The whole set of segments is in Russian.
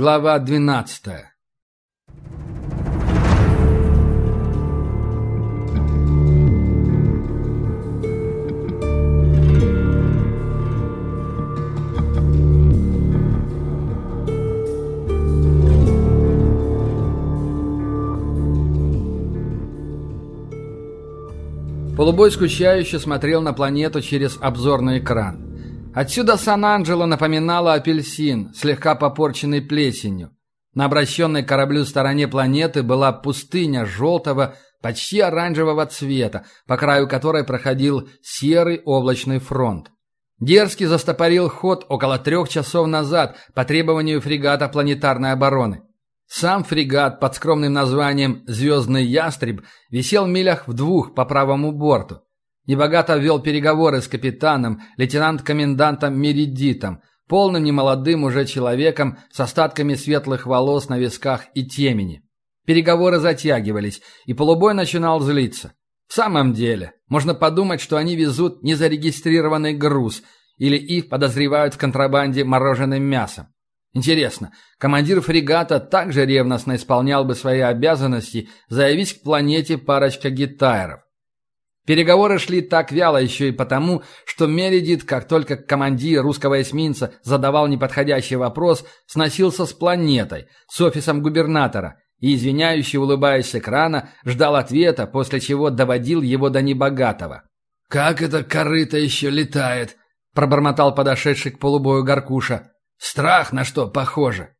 Глава двенадцатая. Полубой скучающе смотрел на планету через обзорный экран. Отсюда Сан-Анджело напоминала апельсин, слегка попорченный плесенью. На обращенной кораблю стороне планеты была пустыня желтого, почти оранжевого цвета, по краю которой проходил серый облачный фронт. Дерзкий застопорил ход около трех часов назад по требованию фрегата планетарной обороны. Сам фрегат под скромным названием «Звездный ястреб» висел в милях в двух по правому борту. Небогато вел переговоры с капитаном, лейтенант-комендантом Меридитом, полным немолодым уже человеком с остатками светлых волос на висках и темени. Переговоры затягивались, и полубой начинал злиться. В самом деле, можно подумать, что они везут незарегистрированный груз, или их подозревают в контрабанде мороженым мясом. Интересно, командир фрегата также ревностно исполнял бы свои обязанности, заявить к планете парочка гитайров. Переговоры шли так вяло еще и потому, что Мередит, как только командир русского эсминца задавал неподходящий вопрос, сносился с планетой, с офисом губернатора, и, извиняющий, улыбаясь с экрана, ждал ответа, после чего доводил его до небогатого. «Как это корыто еще летает?» – пробормотал подошедший к полубою Горкуша. Страх на что похоже?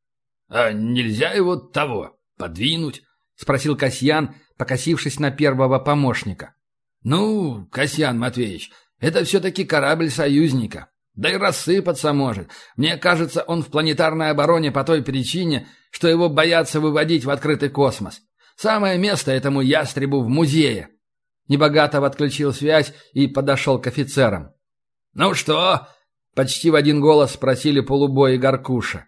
А нельзя его того подвинуть? Спросил Касьян, покосившись на первого помощника. Ну, Касьян Матвеевич, это все-таки корабль союзника. Да и рассыпаться может. Мне кажется, он в планетарной обороне по той причине, что его боятся выводить в открытый космос. Самое место этому ястребу в музее. Небогатов отключил связь и подошел к офицерам. «Ну что, Почти в один голос спросили полубой и Горкуша.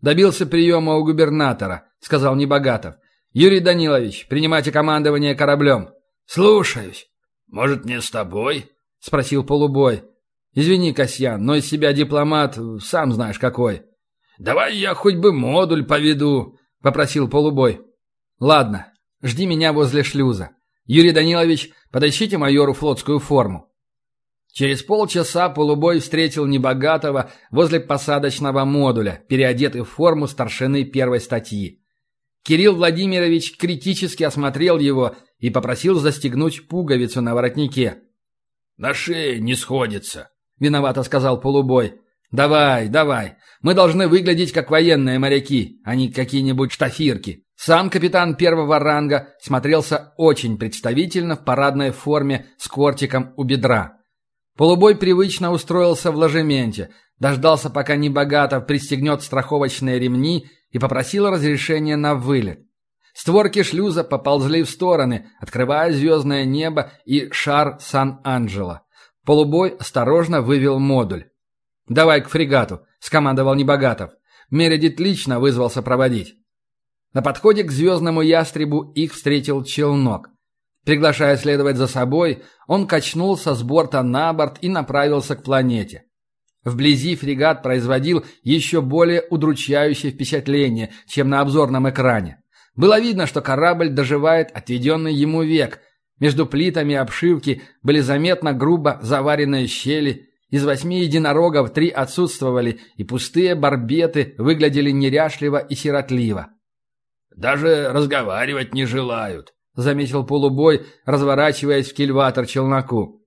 «Добился приема у губернатора», — сказал Небогатов. «Юрий Данилович, принимайте командование кораблем». «Слушаюсь. Может, мне с тобой?» — спросил полубой. «Извини, Касьян, но из себя дипломат, сам знаешь какой». «Давай я хоть бы модуль поведу», — попросил полубой. «Ладно, жди меня возле шлюза. Юрий Данилович, подыщите майору флотскую форму». Через полчаса полубой встретил Небогатого возле посадочного модуля, переодетый в форму старшины первой статьи. Кирилл Владимирович критически осмотрел его и попросил застегнуть пуговицу на воротнике. «На шее не сходится», — виновато сказал полубой. «Давай, давай. Мы должны выглядеть как военные моряки, а не какие-нибудь штафирки». Сам капитан первого ранга смотрелся очень представительно в парадной форме с кортиком у бедра. Полубой привычно устроился в ложементе, дождался, пока Небогатов пристегнет страховочные ремни и попросил разрешения на вылет. Створки шлюза поползли в стороны, открывая звездное небо и шар Сан-Анджело. Полубой осторожно вывел модуль. «Давай к фрегату», — скомандовал Небогатов. Мередит лично вызвался проводить. На подходе к звездному ястребу их встретил челнок. Приглашая следовать за собой, он качнулся с борта на борт и направился к планете. Вблизи фрегат производил еще более удручающее впечатление, чем на обзорном экране. Было видно, что корабль доживает отведенный ему век. Между плитами обшивки были заметно грубо заваренные щели. Из восьми единорогов три отсутствовали, и пустые барбеты выглядели неряшливо и сиротливо. «Даже разговаривать не желают», — заметил полубой, разворачиваясь в кильватор челноку.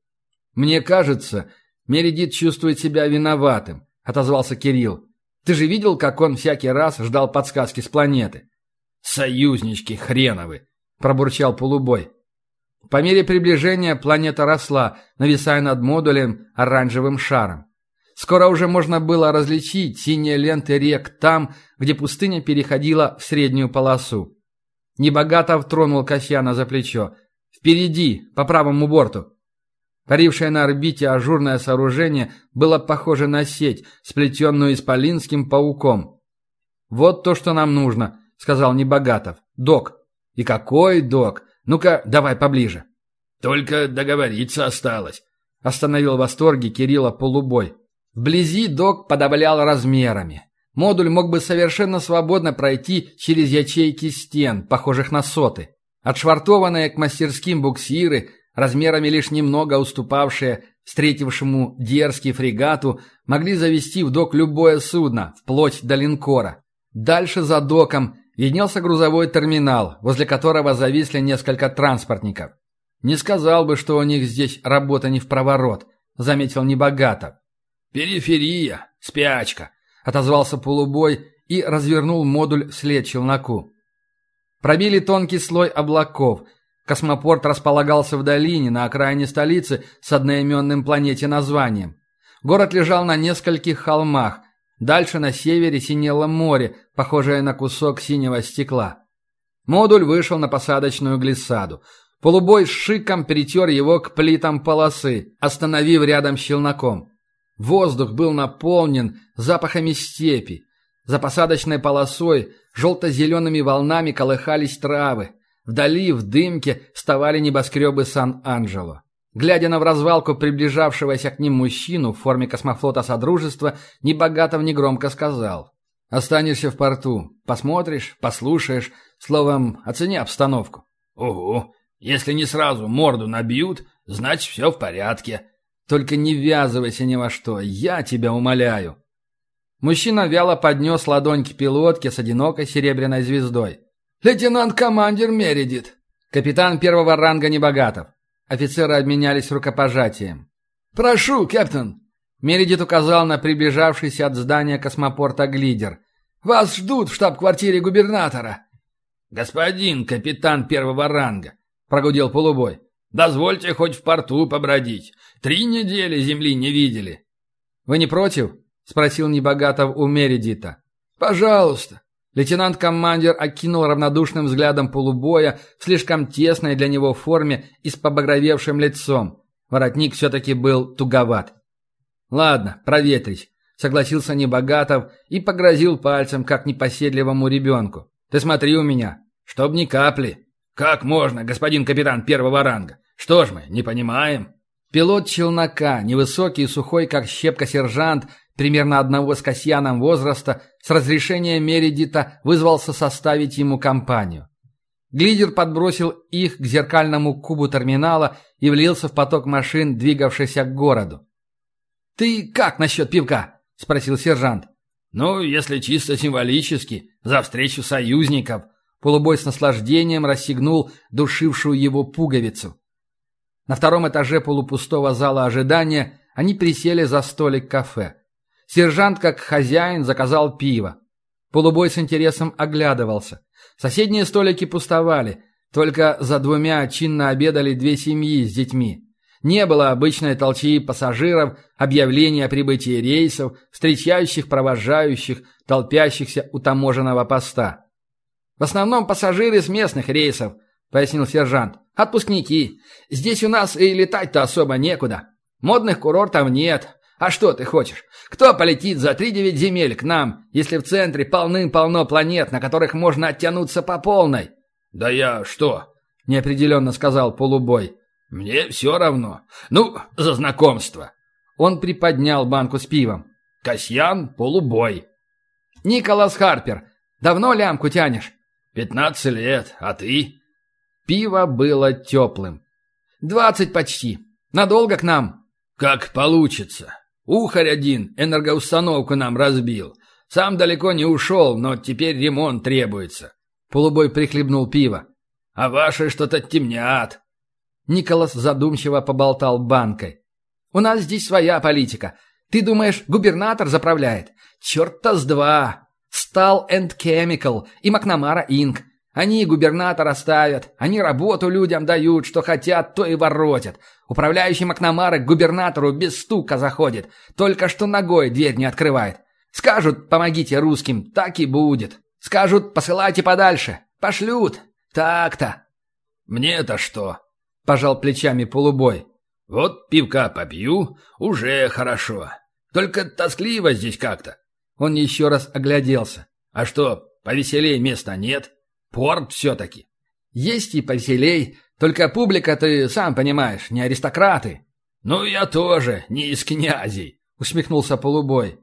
«Мне кажется, Мередит чувствует себя виноватым», — отозвался Кирилл. «Ты же видел, как он всякий раз ждал подсказки с планеты?» «Союзнички хреновы!» — пробурчал полубой. По мере приближения планета росла, нависая над модулем оранжевым шаром. Скоро уже можно было различить синие ленты рек там, где пустыня переходила в среднюю полосу. Небогатов тронул Касьяна за плечо. «Впереди, по правому борту!» Парившее на орбите ажурное сооружение было похоже на сеть, сплетенную исполинским пауком. «Вот то, что нам нужно», — сказал Небогатов. «Док». «И какой док? Ну-ка, давай поближе». «Только договориться осталось», — остановил в восторге Кирилла полубой. Вблизи док подавлял размерами. Модуль мог бы совершенно свободно пройти через ячейки стен, похожих на соты. Отшвартованные к мастерским буксиры, размерами лишь немного уступавшие встретившему дерзкий фрегату, могли завести в док любое судно, вплоть до линкора. Дальше за доком виднелся грузовой терминал, возле которого зависли несколько транспортников. «Не сказал бы, что у них здесь работа не в проворот», — заметил Небогатов. «Периферия, спячка», — отозвался полубой и развернул модуль вслед челноку. Пробили тонкий слой облаков. Космопорт располагался в долине, на окраине столицы, с одноименным планете названием. Город лежал на нескольких холмах. Дальше на севере синело море, похожее на кусок синего стекла. Модуль вышел на посадочную глиссаду. Полубой с шиком притер его к плитам полосы, остановив рядом с челноком. Воздух был наполнен запахами степи. За посадочной полосой желто-зелеными волнами колыхались травы. Вдали, в дымке, вставали небоскребы Сан-Анджело. Глядя на в развалку приближавшегося к ним мужчину в форме космофлота Содружества, Небогатов негромко сказал. «Останешься в порту. Посмотришь, послушаешь. Словом, оцени обстановку». «Ого! Если не сразу морду набьют, значит, все в порядке». «Только не ввязывайся ни во что, я тебя умоляю». Мужчина вяло поднес ладонь к пилотке с одинокой серебряной звездой. «Лейтенант-командир Мередит!» Капитан первого ранга Небогатов. Офицеры обменялись рукопожатием. «Прошу, капитан!» Мередит указал на приближавшийся от здания космопорта глидер. «Вас ждут в штаб-квартире губернатора!» «Господин капитан первого ранга!» — прогудел полубой. «Дозвольте хоть в порту побродить. Три недели земли не видели». «Вы не против?» — спросил Небогатов у Мередита. «Пожалуйста». Лейтенант-командир окинул равнодушным взглядом полубоя в слишком тесной для него форме и с побагровевшим лицом. Воротник все-таки был туговат. «Ладно, проветрись», — согласился Небогатов и погрозил пальцем, как непоседливому ребенку. «Ты смотри у меня, чтоб ни капли». «Как можно, господин капитан первого ранга? Что ж мы, не понимаем?» Пилот челнока, невысокий и сухой, как щепка сержант, примерно одного с Касьяном возраста, с разрешения Мередита вызвался составить ему компанию. Глидер подбросил их к зеркальному кубу терминала и влился в поток машин, двигавшихся к городу. «Ты как насчет пивка?» – спросил сержант. «Ну, если чисто символически, за встречу союзников». Полубой с наслаждением расстегнул душившую его пуговицу. На втором этаже полупустого зала ожидания они присели за столик кафе. Сержант, как хозяин, заказал пиво. Полубой с интересом оглядывался. Соседние столики пустовали, только за двумя чинно обедали две семьи с детьми. Не было обычной толчии пассажиров, объявления о прибытии рейсов, встречающих провожающих, толпящихся у таможенного поста. «В основном пассажиры с местных рейсов», — пояснил сержант. «Отпускники. Здесь у нас и летать-то особо некуда. Модных курортов нет, а что ты хочешь? Кто полетит за три-девять земель к нам, если в центре полным-полно планет, на которых можно оттянуться по полной? Да я что? Неопределенно сказал полубой. Мне все равно. Ну, за знакомство. Он приподнял банку с пивом. Касьян полубой. Николас Харпер. Давно лямку тянешь? Пятнадцать лет. А ты? Пиво было теплым. Двадцать почти. Надолго к нам? Как получится. Ухарь один энергоустановку нам разбил. Сам далеко не ушел, но теперь ремонт требуется. Полубой прихлебнул пиво. А ваши что-то темнят. Николас задумчиво поболтал банкой. У нас здесь своя политика. Ты думаешь, губернатор заправляет? Черт-то с два. Стал энд Chemical и Макнамара Инк. Они губернатора ставят, они работу людям дают, что хотят, то и воротят. Управляющий Макнамара к губернатору без стука заходит, только что ногой дверь не открывает. Скажут «помогите русским», так и будет. Скажут «посылайте подальше», пошлют. Так-то. «Мне-то что?» – пожал плечами полубой. «Вот пивка попью, уже хорошо. Только тоскливо здесь как-то». Он еще раз огляделся. «А что, повеселее места нет?» Порт все-таки. Есть и повеселей, только публика, ты сам понимаешь, не аристократы. Ну, я тоже не из князей, усмехнулся полубой.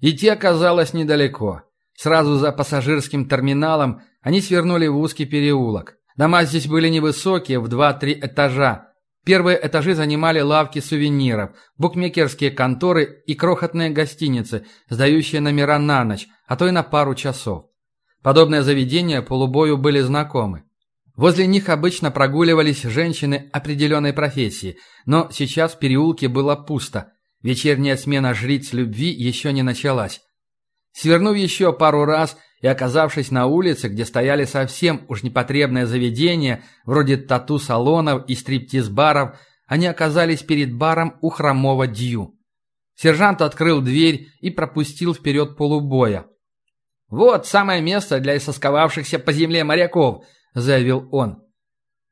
Идти оказалось недалеко. Сразу за пассажирским терминалом они свернули в узкий переулок. Дома здесь были невысокие, в 2-3 этажа. Первые этажи занимали лавки сувениров, букмекерские конторы и крохотные гостиницы, сдающие номера на ночь, а то и на пару часов. Подобные заведения полубою были знакомы. Возле них обычно прогуливались женщины определенной профессии, но сейчас в переулке было пусто. Вечерняя смена жриц любви еще не началась. Свернув еще пару раз и оказавшись на улице, где стояли совсем уж непотребные заведения, вроде тату-салонов и стриптиз-баров, они оказались перед баром у хромого Дью. Сержант открыл дверь и пропустил вперед полубоя. «Вот самое место для истосковавшихся по земле моряков», — заявил он.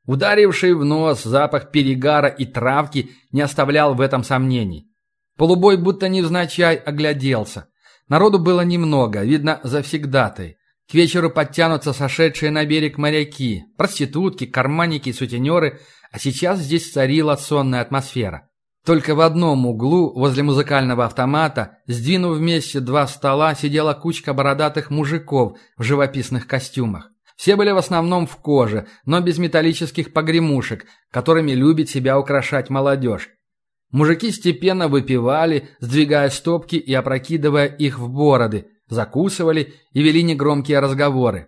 Ударивший в нос запах перегара и травки не оставлял в этом сомнений. Полубой будто невзначай огляделся. Народу было немного, видно, завсегдатый. К вечеру подтянутся сошедшие на берег моряки, проститутки, карманники сутенеры, а сейчас здесь царила сонная атмосфера. Только в одном углу, возле музыкального автомата, сдвинув вместе два стола, сидела кучка бородатых мужиков в живописных костюмах. Все были в основном в коже, но без металлических погремушек, которыми любит себя украшать молодежь. Мужики степенно выпивали, сдвигая стопки и опрокидывая их в бороды, закусывали и вели негромкие разговоры.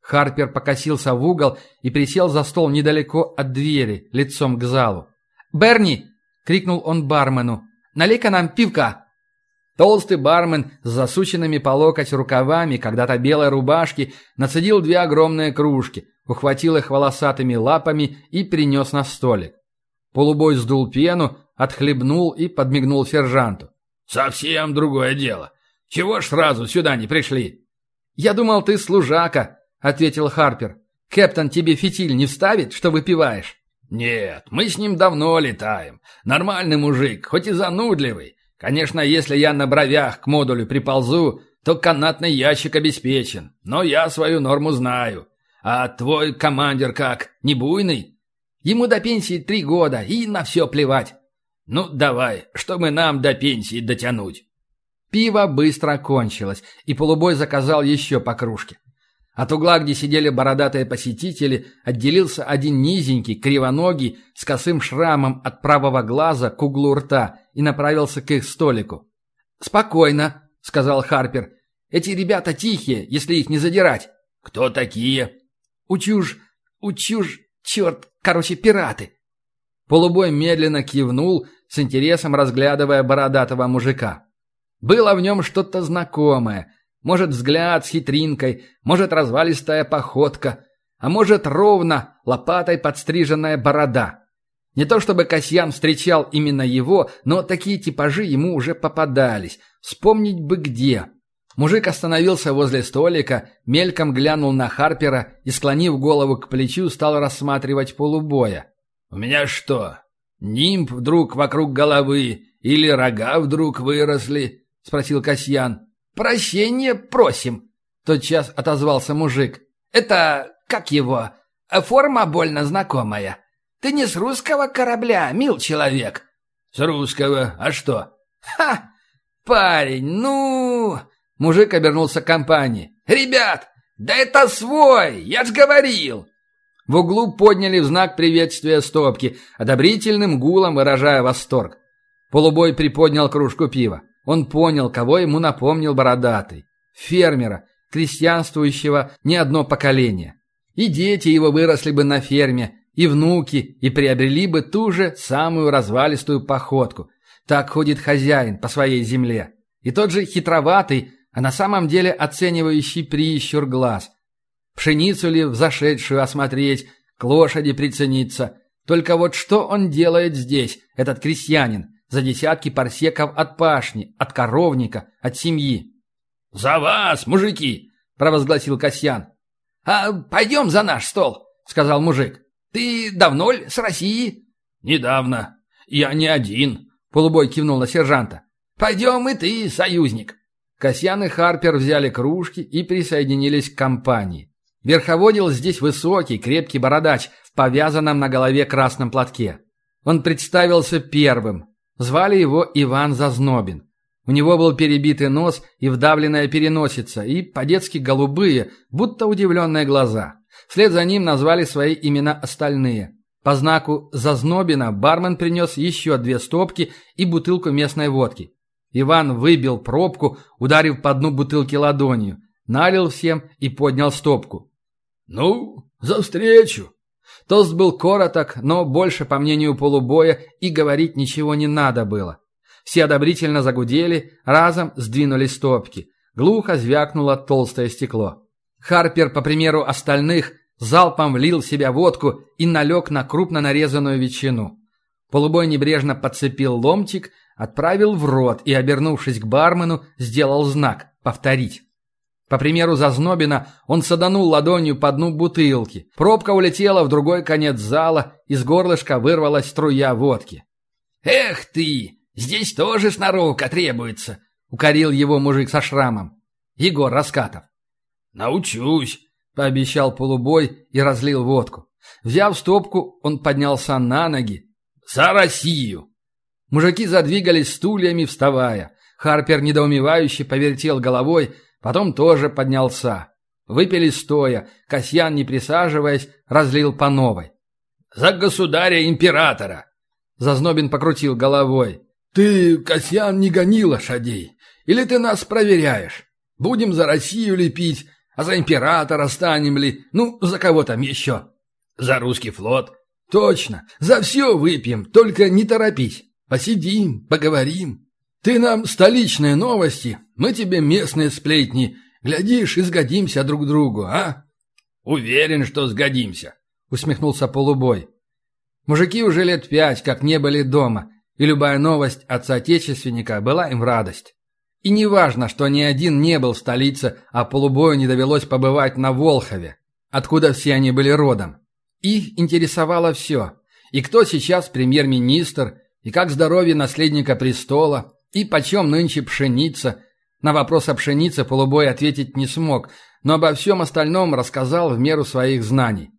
Харпер покосился в угол и присел за стол недалеко от двери, лицом к залу. «Берни!» — крикнул он бармену. «Налей-ка нам пивка!» Толстый бармен с засученными по локоть рукавами когда-то белой рубашки нацедил две огромные кружки, ухватил их волосатыми лапами и принес на столик. Полубой сдул пену, отхлебнул и подмигнул сержанту. «Совсем другое дело. Чего ж сразу сюда не пришли?» «Я думал, ты служака», — ответил Харпер. «Кэптон тебе фитиль не вставит, что выпиваешь?» «Нет, мы с ним давно летаем. Нормальный мужик, хоть и занудливый. Конечно, если я на бровях к модулю приползу, то канатный ящик обеспечен. Но я свою норму знаю. А твой командир как, не буйный?» «Ему до пенсии три года, и на все плевать. «Ну, давай, чтобы нам до пенсии дотянуть». Пиво быстро кончилось, и полубой заказал еще по кружке. От угла, где сидели бородатые посетители, отделился один низенький, кривоногий, с косым шрамом от правого глаза к углу рта и направился к их столику. «Спокойно», — сказал Харпер. «Эти ребята тихие, если их не задирать». «Кто такие?» «Учуж... учуж... черт, короче, пираты». Полубой медленно кивнул, с интересом разглядывая бородатого мужика. Было в нем что-то знакомое. Может, взгляд с хитринкой, может, развалистая походка, а может, ровно лопатой подстриженная борода. Не то чтобы Касьян встречал именно его, но такие типажи ему уже попадались. Вспомнить бы где. Мужик остановился возле столика, мельком глянул на Харпера и, склонив голову к плечу, стал рассматривать полубоя. «У меня что, нимб вдруг вокруг головы или рога вдруг выросли?» — спросил Касьян. «Прощение просим», — тотчас отозвался мужик. «Это, как его, форма больно знакомая. Ты не с русского корабля, мил человек?» «С русского. А что?» «Ха! Парень, ну...» Мужик обернулся к компании. «Ребят, да это свой, я ж говорил!» В углу подняли в знак приветствия стопки, одобрительным гулом выражая восторг. Полубой приподнял кружку пива. Он понял, кого ему напомнил бородатый. Фермера, крестьянствующего не одно поколение. И дети его выросли бы на ферме, и внуки, и приобрели бы ту же самую развалистую походку. Так ходит хозяин по своей земле. И тот же хитроватый, а на самом деле оценивающий прищур глаз – Пшеницу ли взошедшую осмотреть, к лошади прицениться. Только вот что он делает здесь, этот крестьянин, за десятки парсеков от пашни, от коровника, от семьи? «За вас, мужики!» – провозгласил Касьян. «А пойдем за наш стол», – сказал мужик. «Ты давно ли с России?» «Недавно. Я не один», – полубой кивнул на сержанта. «Пойдем и ты, союзник». Касьян и Харпер взяли кружки и присоединились к компании. Верховодил здесь высокий, крепкий бородач в повязанном на голове красном платке. Он представился первым. Звали его Иван Зазнобин. У него был перебитый нос и вдавленная переносица, и по-детски голубые, будто удивленные глаза. Вслед за ним назвали свои имена остальные. По знаку Зазнобина бармен принес еще две стопки и бутылку местной водки. Иван выбил пробку, ударив по дну бутылки ладонью, налил всем и поднял стопку. «Ну, за встречу!» Тост был короток, но больше, по мнению полубоя, и говорить ничего не надо было. Все одобрительно загудели, разом сдвинули стопки. Глухо звякнуло толстое стекло. Харпер, по примеру остальных, залпом влил в себя водку и налег на крупно нарезанную ветчину. Полубой небрежно подцепил ломтик, отправил в рот и, обернувшись к бармену, сделал знак «повторить». По примеру Зазнобина, он саданул ладонью по дну бутылки. Пробка улетела в другой конец зала, из горлышка вырвалась струя водки. «Эх ты! Здесь тоже сноровка требуется!» — укорил его мужик со шрамом. Егор Раскатов. «Научусь!» — пообещал полубой и разлил водку. Взяв стопку, он поднялся на ноги. «За Россию!» Мужики задвигались стульями, вставая. Харпер недоумевающе повертел головой, потом тоже поднялся. Выпили стоя, Касьян, не присаживаясь, разлил по новой. «За государя-императора!» Зазнобин покрутил головой. «Ты, Касьян, не гони лошадей. Или ты нас проверяешь? Будем за Россию лепить, а за императора станем ли? Ну, за кого там еще? За русский флот? Точно, за все выпьем, только не торопись. Посидим, поговорим. Ты нам столичные новости, мы тебе местные сплетни. Глядишь, и сгодимся друг другу, а? Уверен, что сгодимся, усмехнулся полубой. Мужики уже лет пять как не были дома, и любая новость от соотечественника была им в радость. И не важно, что ни один не был в столице, а полубою не довелось побывать на Волхове, откуда все они были родом. Их интересовало все. И кто сейчас премьер-министр, и как здоровье наследника престола, и почем нынче пшеница. На вопрос о пшенице полубой ответить не смог, но обо всем остальном рассказал в меру своих знаний.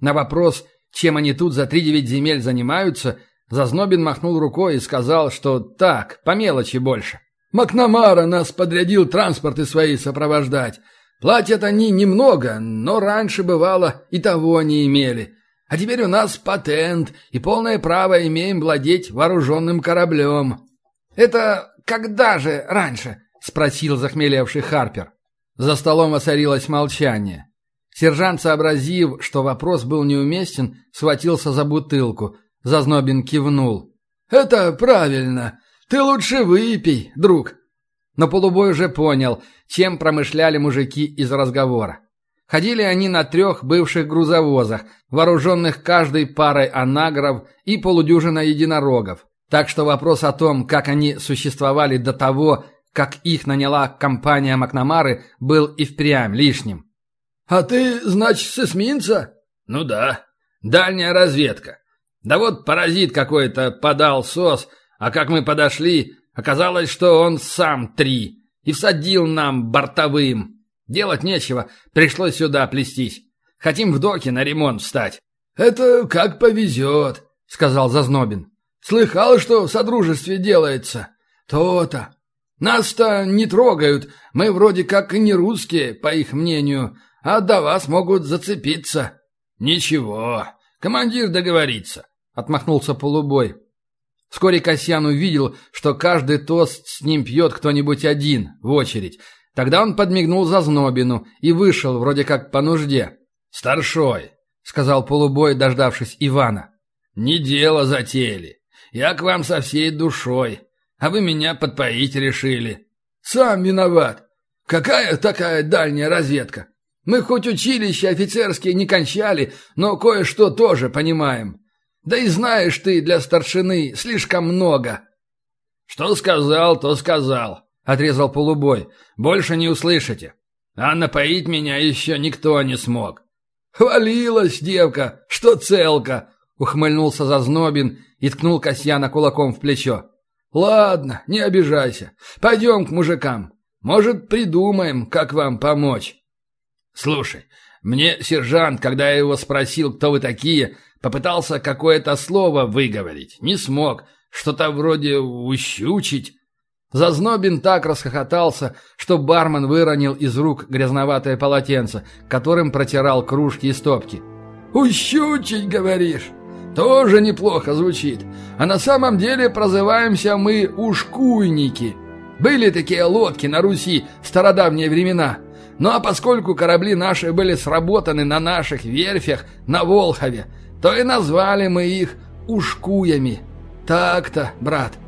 На вопрос, чем они тут за три-девять земель занимаются, Зазнобин махнул рукой и сказал, что так, по мелочи больше. Макнамара нас подрядил транспорты свои сопровождать. Платят они немного, но раньше, бывало, и того не имели. А теперь у нас патент и полное право имеем владеть вооруженным кораблем». «Это когда же раньше?» — спросил захмелевший Харпер. За столом воцарилось молчание. Сержант, сообразив, что вопрос был неуместен, схватился за бутылку. Зазнобин кивнул. «Это правильно. Ты лучше выпей, друг». Но полубой уже понял, чем промышляли мужики из разговора. Ходили они на трех бывших грузовозах, вооруженных каждой парой анагров и полудюжина единорогов. Так что вопрос о том, как они существовали до того, как их наняла компания Макнамары, был и впрямь лишним. «А ты, значит, с эсминца?» «Ну да. Дальняя разведка. Да вот паразит какой-то подал сос, а как мы подошли, оказалось, что он сам три. И всадил нам бортовым. Делать нечего, пришлось сюда плестись. Хотим в доке на ремонт встать. «Это как повезет», — сказал Зазнобин. «Слыхал, что в Содружестве делается? То-то. Нас-то не трогают, мы вроде как и не русские, по их мнению, а до вас могут зацепиться». «Ничего, командир договорится», — отмахнулся полубой. Вскоре Касьян увидел, что каждый тост с ним пьет кто-нибудь один, в очередь. Тогда он подмигнул Зазнобину и вышел, вроде как по нужде. «Старшой», — сказал полубой, дождавшись Ивана. «Не дело затеяли. Я к вам со всей душой, а вы меня подпоить решили». «Сам виноват. Какая такая дальняя разведка? Мы хоть училище офицерские не кончали, но кое-что тоже понимаем. Да и знаешь ты для старшины слишком много». «Что сказал, то сказал», — отрезал полубой. «Больше не услышите. А напоить меня еще никто не смог». «Хвалилась девка, что целка!» — ухмыльнулся Зазнобин и ткнул Касьяна кулаком в плечо. «Ладно, не обижайся. Пойдем к мужикам. Может, придумаем, как вам помочь». «Слушай, мне сержант, когда я его спросил, кто вы такие, Попытался какое-то слово выговорить. Не смог. Что-то вроде «ущучить». Зазнобин так расхохотался, что бармен выронил из рук грязноватое полотенце, которым протирал кружки и стопки. «Ущучить, говоришь? Тоже неплохо звучит. А на самом деле прозываемся мы ушкуйники. Были такие лодки на Руси в стародавние времена. Ну а поскольку корабли наши были сработаны на наших верфях на Волхове, то и назвали мы их ушкуями. Так-то, брат».